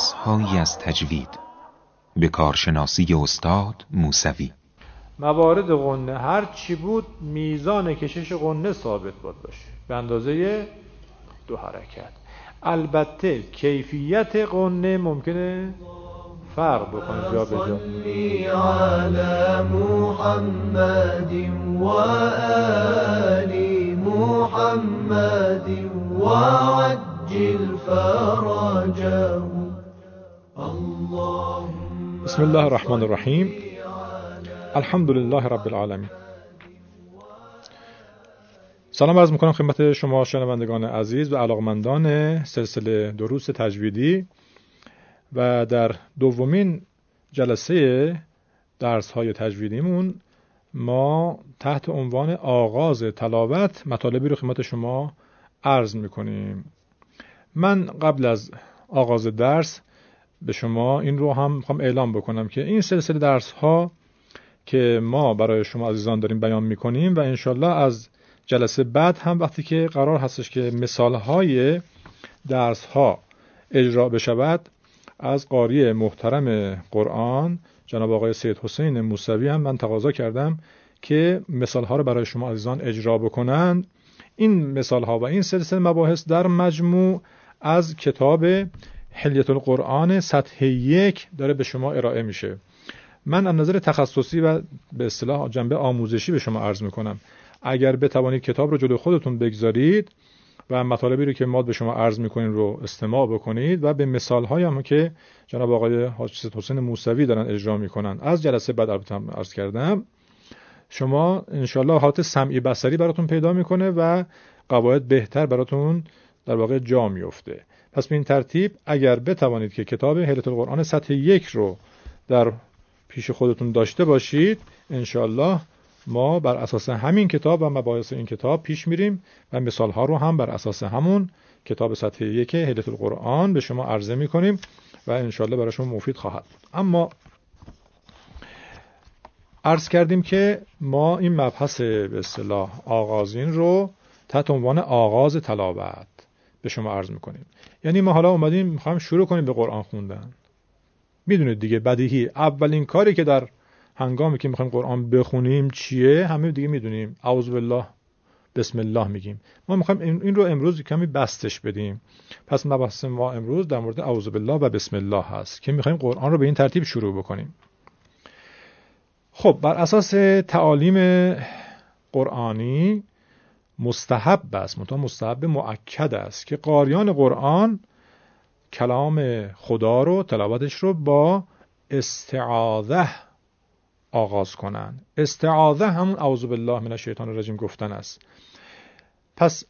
درس هایی از تجوید. به کارشناسی استاد موسوی. موارد قنه هر چی بود میزان کشش قنه ثابت بود باشه. به اندازه دو حرکت. البته کیفیت قنه ممکنه فرق بکنه. جا به جا. محمد و آل محمد و عجل فرجه. بسم الله الرحمن الرحیم الحمد لله رب العالمین سلام عرض می‌کنم خدمت شما شنوندگان عزیز و علاقمندان سلسله دروس تجویدی و در دومین جلسه درس های تجویدیمون ما تحت عنوان آغاز تلاوت مطالبی رو خدمت شما عرض می‌کنیم. من قبل از آغاز درس به شما این رو هم می‌خوام اعلام بکنم که این سلسله درس ها که ما برای شما عزیزان داریم بیان می‌کنیم و انشالله از جلسه بعد هم وقتی که قرار هستش که مثال های درس ها اجرا بشود از قاری محترم قرآن جناب آقای سید حسین موسوی هم من تقاضا کردم که مثال ها رو برای شما عزیزان اجرا بکنند. این مثال ها و این سلسله مباحث در مجموع از کتاب حلیت القرآن سطح یک داره به شما ارائه میشه. من از نظر تخصصی و به اصطلاح جنبه آموزشی به شما عرض می‌کنم. اگر بتوانید کتاب رو جلو خودتون بگذارید و مطالبی رو که ما به شما عرض می‌کنیم رو استماع بکنید و به مثال هم که جناب آقای حاج حسین موسوی دارن اجرا می‌کنن. از جلسه بعد البته عرض کردم. شما انشالله حالت سمعی بسری براتون پیدا می‌کنه و قواعد بهتر براتون در واقع جا میفته پس به این ترتیب اگر بتوانید که کتاب هلت القرآن سطح یک رو در پیش خودتون داشته باشید انشالله ما بر اساس همین کتاب و مباحث این کتاب پیش میریم و مثال ها رو هم بر اساس همون کتاب سطح یک هلت القرآن به شما عرضه می‌کنیم و انشالله برای شما مفید خواهد بود. اما عرض کردیم که ما این مبحث به اصطلاح آغازین رو تحت عنوان آغاز تلاوت به شما عرض می‌کنیم. یعنی ما حالا اومدیم می‌خوایم شروع کنیم به قرآن خوندن. می‌دونید دیگه بدیهی. اولین کاری که در هنگامی که می‌خوایم قرآن بخونیم چیه؟ همه دیگه می‌دونیم. اعوذ بالله بسم الله میگیم. ما می‌خوایم این رو امروز کمی بستش بدیم. پس مبحث ما امروز در مورد اعوذ بالله و بسم الله هست که می‌خوایم قرآن رو به این ترتیب شروع بکنیم. خب بر اساس تعالیم قرآنی مستحب است منتها مستحب معکد است که قاریان قرآن کلام خدا رو تلاوتش رو با استعاذه آغاز کنند. استعاذه همون اعوذ بالله من الشیطان الرجیم گفتن است. پس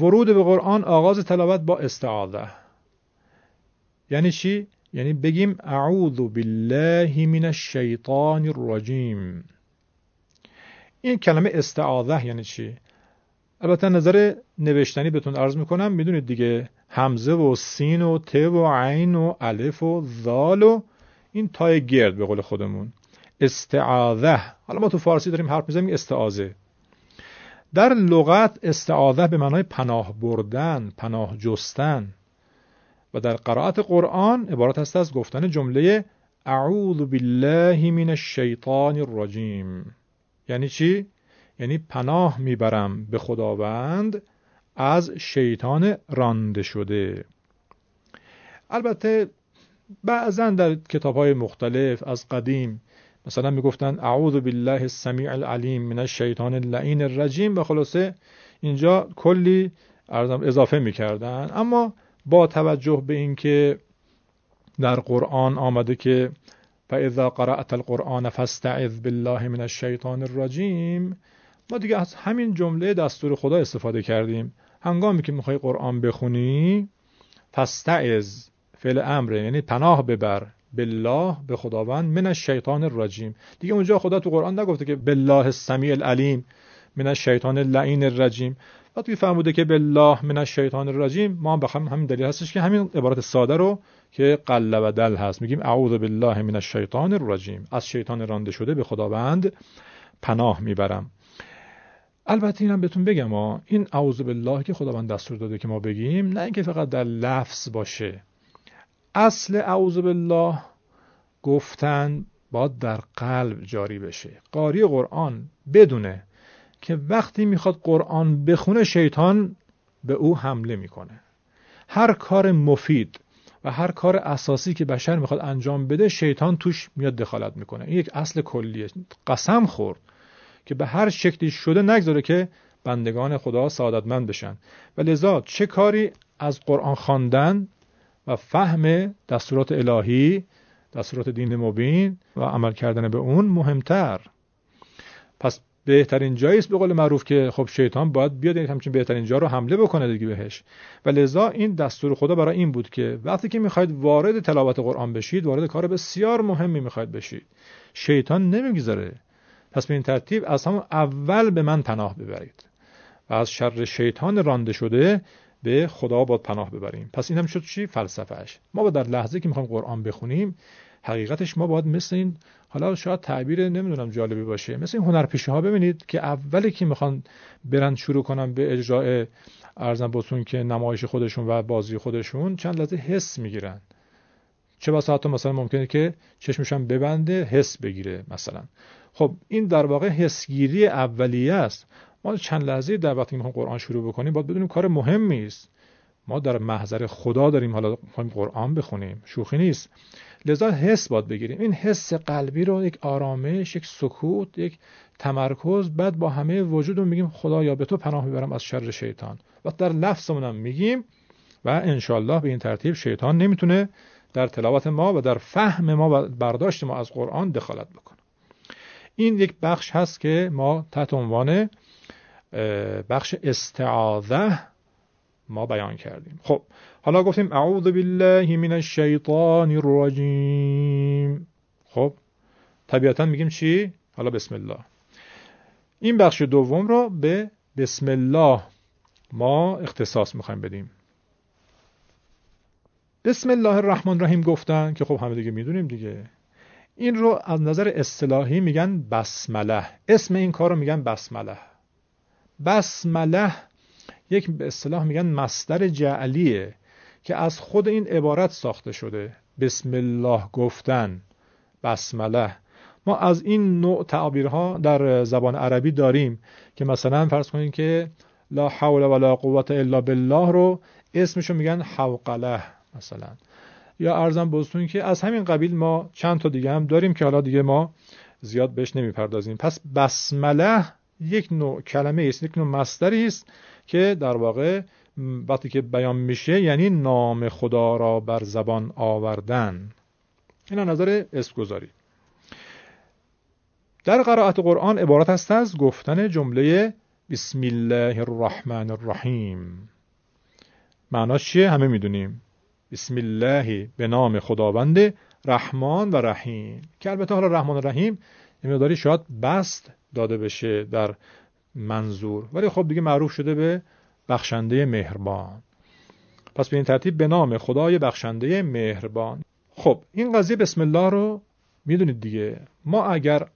ورود به قرآن آغاز تلاوت با استعاذه. یعنی چی؟ یعنی بگیم اعوذ بالله من الشیطان الرجیم. این کلمه استعاذه یعنی چی؟ البته نظر نوشتنی بهتون عرض می‌کنم می‌دونید دیگه همزه و سین و ت و عین و الف و ذال و این تای گرد به قول خودمون. استعاذه. حالا ما تو فارسی داریم حرف می‌زنیم استعاذه. در لغت استعاذه به معنای پناه بردن پناه جستن. و در قرائت قرآن عبارت است از گفتن جمله اعوذ بالله من الشیطان الرجیم. یعنی چی؟ یعنی پناه می‌برم به خداوند از شیطان رانده شده. البته بعضا در کتاب های مختلف از قدیم مثلا می‌گفتن اعوذ بالله السمیع العلیم من الشیطان اللعین الرجیم و خلاصه اینجا کلی اضافه می‌کردن. اما با توجه به اینکه در قرآن آمده که فاذا قرأت القرآن فاستعذ بالله من الشیطان الرجیم ما دیگه از همین جمله دستور خدا استفاده کردیم. هنگامی که می‌خوای قرآن بخونی فاستعذ فعل امره یعنی پناه ببر بالله به خداوند من الشیطان الرجیم. دیگه اونجا خدا تو قرآن نگفته که بالله السمیع العلیم من الشیطان اللعین الرجیم. وقتی فرموده که بالله من الشیطان الرجیم ما بخوام همین دلیل هستش که همین عبارت ساده رو که قله و دل هست. میگیم اعوذ بالله من الشیطان الرجیم. از شیطان رانده شده به خداوند پناه می‌برم. البته اینم بهتون بگم ها این اعوذ بالله که خداوند دستور داده که ما بگیم نه اینکه فقط در لفظ باشه. اصل اعوذ بالله گفتن باید در قلب جاری بشه. قاری قرآن بدونه که وقتی می‌خواد قرآن بخونه شیطان به او حمله می‌کنه. هر کار مفید و هر کار اساسی که بشر می‌خواد انجام بده شیطان توش میاد دخالت می‌کنه. این یک اصل کلیه. قسم خورد. که به هر شکلی شده نگذاره که بندگان خدا سعادتمند بشن. و لذا چه کاری از قرآن خواندن و فهم دستورات الهی دستورات دین مبین و عمل کردن به اون مهمتر؟ پس بهترین جایی است به قول معروف که خب شیطان باید بیاد این همچین بهترین جا رو حمله بکنه دیگه بهش. و لذا این دستور خدا برای این بود که وقتی که می‌خواید وارد تلاوت قرآن بشید وارد کار بسیار مهمی می‌خواید بشید. شیطان نمی‌گذاره. پس به این ترتیب از همون اول به من پناه ببرید و از شر شیطان رانده شده به خدا باید پناه ببریم. پس این هم شد چی؟ فلسفهش ما با در لحظه که می‌خوایم قرآن بخونیم حقیقتش ما باید مثل این حالا شاید تعبیر نمی‌دونم جالبی باشه مثل این هنرپیشه ها ببینید که اولی که می‌خوان برن شروع کنن به اجرای ارزم باتون که نمایش خودشون و بازی خودشون چند لحظه حس می‌گیرن. چه بسا حتی مثلا ممکنه که چشمشان ببنده حس بگیره مثلا. خب این در واقع حسگیری اولیه است. ما چند لحظه در وقتی می‌خوایم قرآن شروع بکنیم باید بدونیم کار مهمی است. ما در محضر خدا داریم حالا می‌خوایم قرآن بخونیم. شوخی نیست. لذا حس باید بگیریم. این حس قلبی رو یک آرامش یک سکوت یک تمرکز بعد با همه وجودمون میگیم خدایا به تو پناه می‌برم از شر شیطان. و در لفظمون هم میگیم و انشالله به این ترتیب شیطان نمی‌تونه در تلاوت ما و در فهم ما و برداشت ما از قرآن دخالت بکنه. این یک بخش هست که ما تحت عنوان بخش استعاذه ما بیان کردیم. خب حالا گفتیم اعوذ بالله من الشیطان الرجیم. خب طبیعتا میگیم چی؟ حالا بسم الله. این بخش دوم رو به بسم الله ما اختصاص می‌خوایم بدیم. بسم الله الرحمن الرحیم گفتن که خب همه دیگه می‌دونیم دیگه. این رو از نظر اصطلاحی میگن بسمله. اسم این کار رو میگن بسمله. بسمله یک به اصطلاح میگن مصدر جعلیه که از خود این عبارت ساخته شده. بسم الله گفتن بسمله. ما از این نوع تعبیرها در زبان عربی داریم که مثلا فرض کنید که لا حول ولا قوت الا بالله رو اسمشو میگن حوقله مثلا. یا ارزم بزتون که از همین قبیل ما چند تا دیگه هم داریم که حالا دیگه ما زیاد بهش نمی‌پردازیم. پس بسمله یک نوع کلمه است یک نوع مصدری است که در واقع وقتی که بیان میشه یعنی نام خدا را بر زبان آوردن. این نظر اسم در قرائت قرآن عبارت است از گفتن جمله بسم الله الرحمن الرحیم. معناش چیه؟ همه می‌دونیم. بسم الله به نام خداوند رحمان و رحیم. که البته حالا رحمان و رحیم یه مقداری شاید بست داده بشه در منظور. ولی خب دیگه معروف شده به بخشنده مهربان. پس به این ترتیب به نام خدای بخشنده مهربان. خب این قضیه بسم الله رو می‌دونید دیگه. ما اگر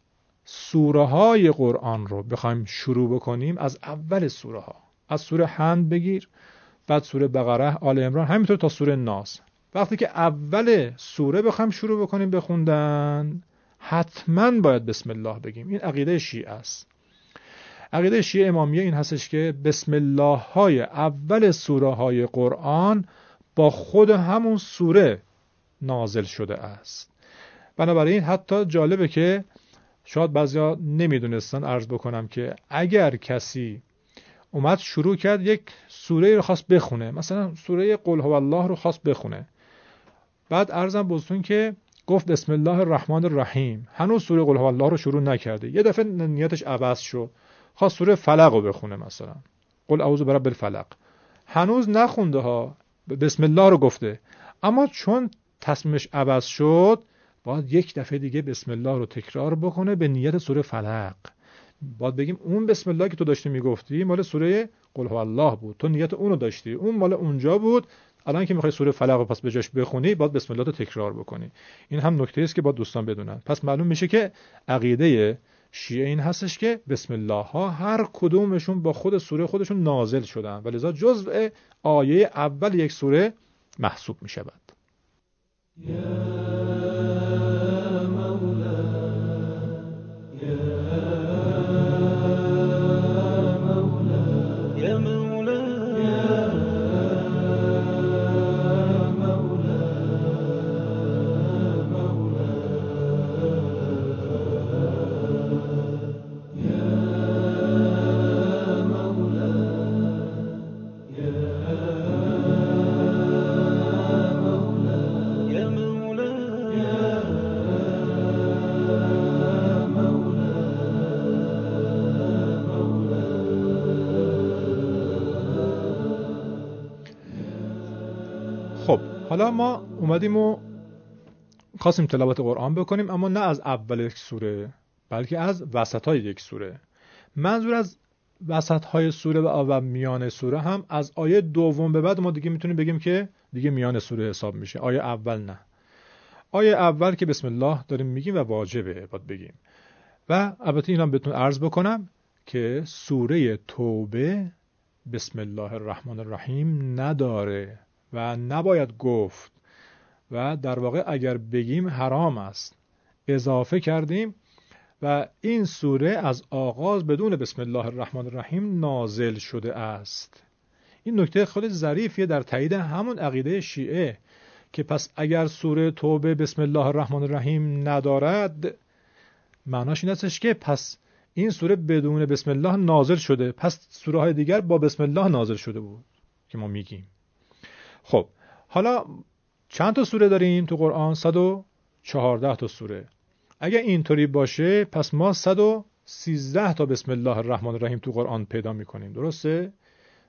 سوره های قرآن رو بخوایم شروع بکنیم از اول سوره ها از سوره حمد بگیر. بعد سوره بقره آل عمران همینطور تا سوره ناس. وقتی که اول سوره بخوایم شروع بکنیم بخوندن حتما باید بسم الله بگیم. این عقیده شیعه است. عقیده شیعه امامیه این هستش که بسم الله های اول سوره های قرآن با خود همون سوره نازل شده است. بنابراین حتی جالبه که شاید بعضیا نمی‌دونستن عرض بکنم که اگر کسی اومد شروع کرد یک سوره رو خواست بخونه. مثلا سوره قل هو الله رو خواست بخونه. بعد عرضم بزتون که گفت بسم الله الرحمن الرحیم. هنوز سوره قل هو الله رو شروع نکرده. یه دفعه نیتش عوض شد. خواست سوره فلق رو بخونه مثلا. قل اعوذ برب الفلق. هنوز نخونده ها. بسم الله رو گفته. اما چون تصمیمش عوض شد باید یک دفعه دیگه بسم الله رو تکرار بکنه به نیت سوره فلق. باید بگیم اون بسم الله که تو داشتی می‌گفتی مال سوره قل هو الله بود. تو نیت اونو داشتی. اون مال اونجا بود. الان که می‌خوای سوره فلق رو پس به جاش بخونی باید بسم الله رو تکرار بکنی. این هم نکته است که با دوستان بدونن. پس معلوم میشه که عقیده شیعه این هستش که بسم الله ها هر کدومشون با خود سوره خودشون نازل شدن و لذا جزء آیه اول یک سوره محسوب می حالا ما اومدیم و خواستیم تلاوت قرآن بکنیم اما نه از اول یک سوره بلکه از وسط های یک سوره. منظور از وسط های سوره و میان سوره هم از آیه دوم به بعد ما دیگه می‌تونیم بگیم که دیگه میان سوره حساب میشه. آیه اول نه. آیه اول که بسم الله داریم میگیم و واجبه باید بگیم. و البته اینم بهتون عرض بکنم که سوره توبه بسم الله الرحمن الرحیم نداره. و نباید گفت و در واقع اگر بگیم حرام است. اضافه کردیم و این سوره از آغاز بدون بسم الله الرحمن الرحیم نازل شده است. این نکته خود ظریفیه در تایید همون عقیده شیعه که پس اگر سوره توبه بسم الله الرحمن الرحیم ندارد معناش این استش که پس این سوره بدون بسم الله نازل شده. پس سوره های دیگر با بسم الله نازل شده بود که ما میگیم. خب حالا چند تا سوره داریم تو قرآن؟ 114 تا سوره. اگر اینطوری باشه پس ما 113 تا بسم الله الرحمن الرحیم تو قرآن پیدا می‌کنیم. درسته؟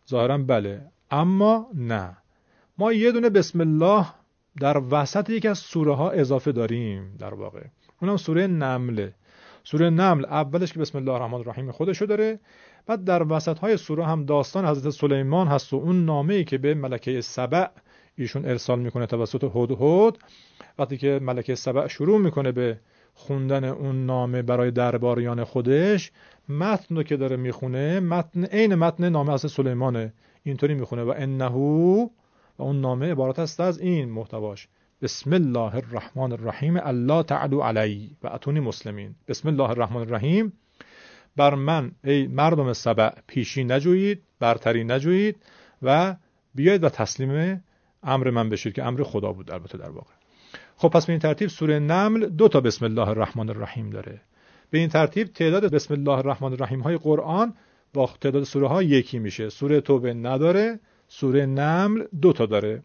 ظاهرا بله. اما نه. ما یه دونه بسم الله در وسط یکی از سوره ها اضافه داریم در واقع. اونم سوره نمله. سوره نمل اولش که بسم الله الرحمن الرحیم خودشو داره بعد در وسط های سوره هم داستان حضرت سلیمان هست و اون نامه ای که به ملکه سبع ایشون ارسال می‌کنه توسط هدهد وقتی که ملکه سبع شروع می‌کنه به خوندن اون نامه برای درباریان خودش متن رو که داره می‌خونه متن عین متن نامه از سلیمانه. اینطوری می‌خونه. و انه و اون نامه عبارت است از این محتواش. بسم الله الرحمن الرحیم الله تعالو علی و اتونی مسلمین. بسم الله الرحمن الرحیم. بر من ای مردم سبع پیشی نجویید برتری نجویید و بیاید و تسلیم امر من بشید که امر خدا بود البته در واقع. خب پس به این ترتیب سوره نمل دو تا بسم الله الرحمن الرحیم داره. به این ترتیب تعداد بسم الله الرحمن الرحیم های قرآن با تعداد سوره ها یکی میشه. سوره توبه نداره سوره نمل دو تا داره.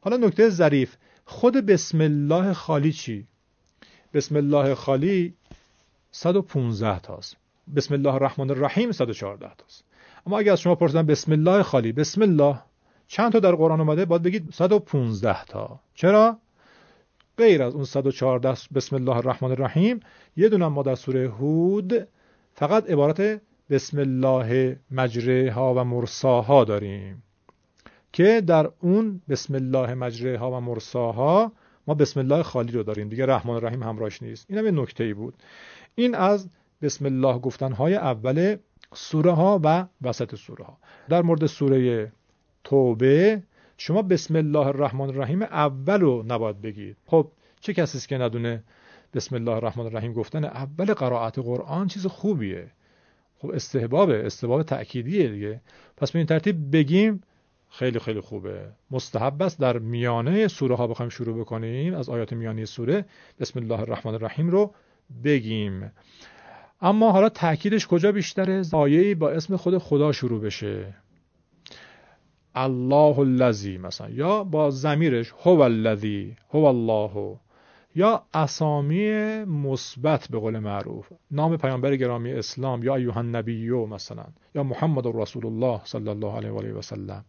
حالا نکته ظریف خود بسم الله خالی چی؟ بسم الله خالی 115 تاست. بسم الله الرحمن الرحیم 114 تاست. اما اگر از شما پرسیدن بسم الله خالی بسم الله چند تا در قرآن اومده؟ باید بگید 115 تا. چرا؟ غیر از اون 114 بسم الله الرحمن الرحیم یه دونه ما در سوره هود فقط عبارت بسم الله مجرها و مرساها داریم. که در اون بسم الله مجرها و مرساها ما بسم الله خالی رو داریم. دیگه رحمان الرحیم همراهش نیست. اینم یه نکته ای بود. این از بسم الله گفتنهای اول سوره ها و وسط سوره ها در مورد سوره توبه شما بسم الله الرحمن الرحیم اول رو نباید بگید. خب چه کسی که ندونه بسم الله الرحمن الرحیم گفتن اول قرائت قرآن چیز خوبیه؟ خب استحبابه استحباب تأکیدیه دیگه. پس به این ترتیب بگیم خیلی خیلی خوبه. مستحب است در میانه سوره ها بخوایم شروع بکنیم. از آیات میانی سوره بسم الله الرحمن الرحیم رو بگیم. اما حالا تاکیدش کجا بیشتره؟ آیه با اسم خود خدا شروع بشه. الله الذی مثلا یا با زمیرش هو الذی هو الله یا اسامی مثبت به قول معروف نام پیامبر گرامی اسلام یا ایوه النبیو مثلا یا محمد رسول الله صلی الله علیه و آله و سلم.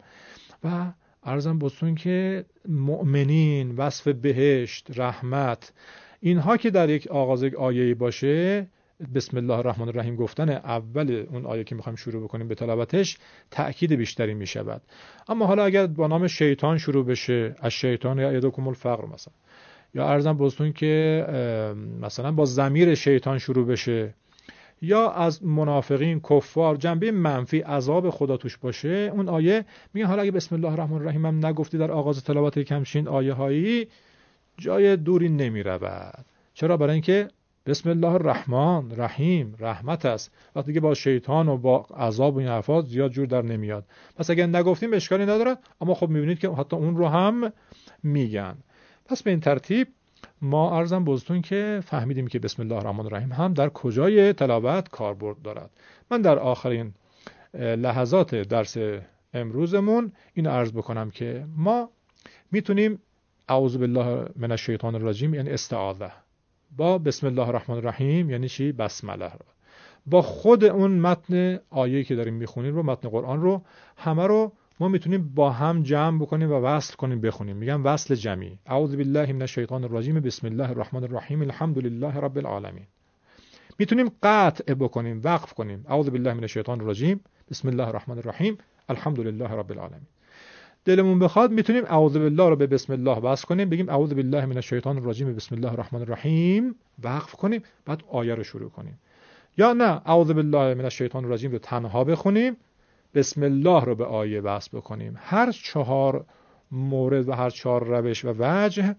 و ارزم بستون که مؤمنین وصف بهشت رحمت اینها که در یک آغاز آیه باشه بسم الله الرحمن الرحیم گفتن اول اون آیه که می‌خوایم شروع بکنیم به تلاوتش تأکید بیشتری می‌شود. اما حالا اگر با نام شیطان شروع بشه از شیطان یا یدکم الفقر مثلا یا ارزم بستون که مثلا با زمیر شیطان شروع بشه یا از منافقین کفار جنبه منفی عذاب خدا توش باشه اون آیه میگه حالا اگه بسم الله الرحمن الرحیم هم نگفتی در آغاز تلاوت کمشین آیه هایی جای دوری نمی رود چرا؟ برای اینکه بسم الله الرحمن رحیم رحمت است. وقتی که با شیطان و با عذاب و این حرفات زیاد جور در نمیاد. پس اگر نگفتیم اشکالی نداره اما خب می‌بینید که حتی اون رو هم میگن. پس به این ترتیب ما ارزم بزتون که فهمیدیم که بسم الله الرحمن الرحیم هم در کجای تلاوت کاربرد دارد. من در آخرین لحظات درس امروزمون این عرض بکنم که ما می‌تونیم اعوذ بالله من الشیطان الرجیم یعنی استعاذه با بسم الله الرحمن الرحیم یعنی چی? بسمله با خود اون متن آیه که داریم می‌خونیم رو متن قرآن رو همه رو ما می‌تونیم با هم جمع بکنیم و وصل کنیم بخونیم. میگم وصل جمعی. اعوذ بالله من الشیطان الرجیم. بسم الله الرحمن الرحیم الحمد لله رب العالمین. می‌تونیم قطع بکنیم وقف کنیم. اعوذ بالله من الشیطان الرجیم. بسم الله الرحمن الرحیم الحمد لله رب العالمین. دلمون بخواد می‌تونیم اعوذ بالله رو به بسم الله وصل کنیم بگیم اعوذ بالله من الشیطان الرجیم بسم الله الرحمن الرحیم وقف کنیم بعد آیه رو شروع کنیم. یا نه اعوذ بالله من الشیطان الرجیم رو تنها بخونیم بسم الله رو به آیه وصل بکنیم. هر چهار مورد و هر چهار روش و وجه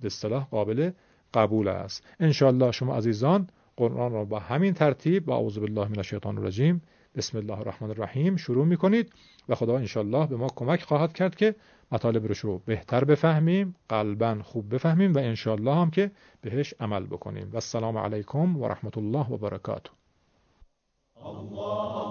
به اصطلاح قابل قبول است. انشالله شما عزیزان قرآن را با همین ترتیب با اعوذ بالله من الشیطان الرجیم بسم الله الرحمن الرحیم شروع می‌کنید و خدا انشالله به ما کمک خواهد کرد که مطالب رو بهتر بفهمیم قلبا خوب بفهمیم و انشالله هم که بهش عمل بکنیم. و السلام علیکم و رحمت الله و برکاته. الله